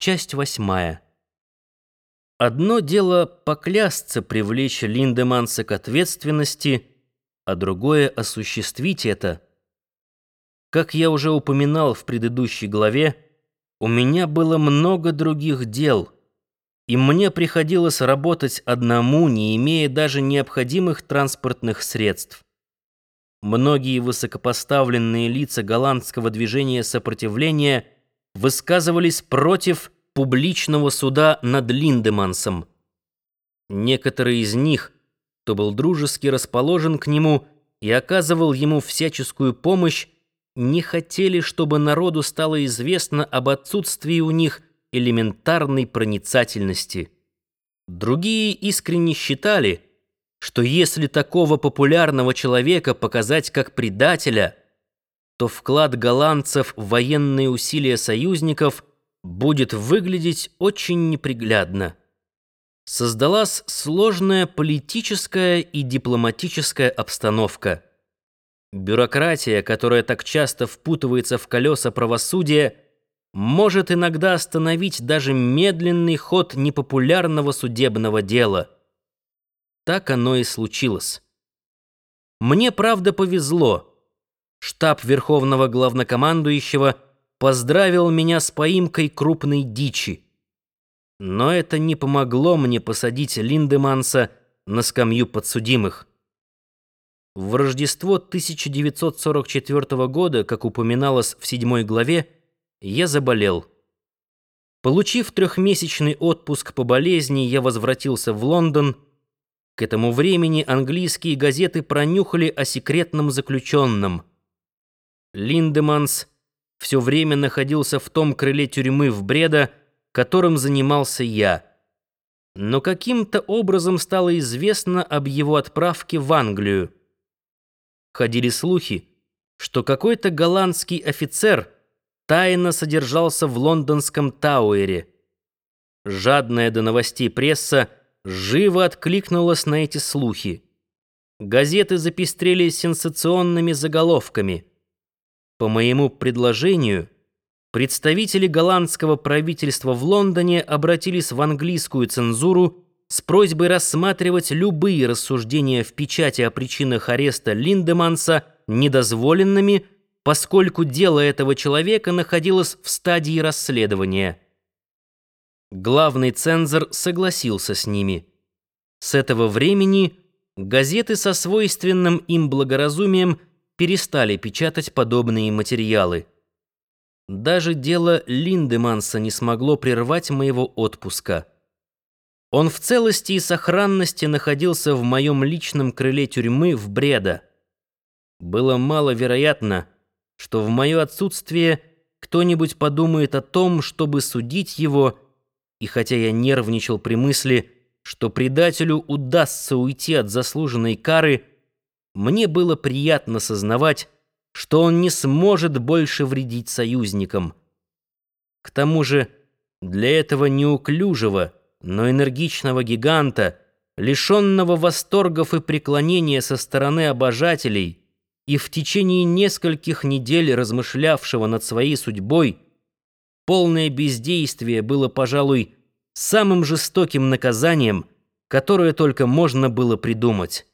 Часть восьмая. Одно дело поклясться привлечь Линдеманса к ответственности, а другое — осуществить это. Как я уже упоминал в предыдущей главе, у меня было много других дел, и мне приходилось работать одному, не имея даже необходимых транспортных средств. Многие высокопоставленные лица голландского движения сопротивления высказывались против публичного суда над Линдемансом. Некоторые из них, кто был дружески расположен к нему и оказывал ему всяческую помощь, не хотели, чтобы народу стало известно об отсутствии у них элементарной проницательности. Другие искренне считали, что если такого популярного человека показать как предателя, то вклад голландцев в военные усилия союзников будет выглядеть очень неприглядно. Создалась сложная политическая и дипломатическая обстановка. Бюрократия, которая так часто впутывается в колеса правосудия, может иногда остановить даже медленный ход непопулярного судебного дела – так оно и случилось. Мне, правда, повезло. Штаб Верховного Главнокомандующего поздравил меня с поимкой крупной дичи. Но это не помогло мне посадить Линдеманса на скамью подсудимых. В Рождество 1944 года, как упоминалось в седьмой главе, я заболел. Получив трехмесячный отпуск по болезни, я возвратился в Лондон, к этому времени английские газеты пронюхали о секретном заключенном. Линдеманс все время находился в том крыле тюрьмы в Бреда, которым занимался я. Но каким-то образом стало известно об его отправке в Англию. Ходили слухи, что какой-то голландский офицер тайно содержался в лондонском Тауэре. Жадная до новостей пресса живо откликнулась на эти слухи. Газеты запестрели сенсационными заголовками. По моему предложению, представители голландского правительства в Лондоне обратились в английскую цензуру с просьбой рассматривать любые рассуждения в печати о причинах ареста Линдеманса недозволенными, поскольку дело этого человека находилось в стадии расследования. Главный цензор согласился с ними. С этого времени газеты со свойственным им благоразумием перестали печатать подобные материалы. Даже дело Линдеманса не смогло прервать моего отпуска. Он в целости и сохранности находился в моем личном крыле тюрьмы в Бреда. Было маловероятно, что в мое отсутствие кто-нибудь подумает о том, чтобы судить его и хотя я нервничал при мысли, что предателю удастся уйти от заслуженной кары, мне было приятно сознавать, что он не сможет больше вредить союзникам. К тому же для этого неуклюжего, но энергичного гиганта, лишенного восторгов и преклонения со стороны обожателей и в течение нескольких недель размышлявшего над своей судьбой, Полное бездействие было, пожалуй, самым жестоким наказанием, которое только можно было придумать.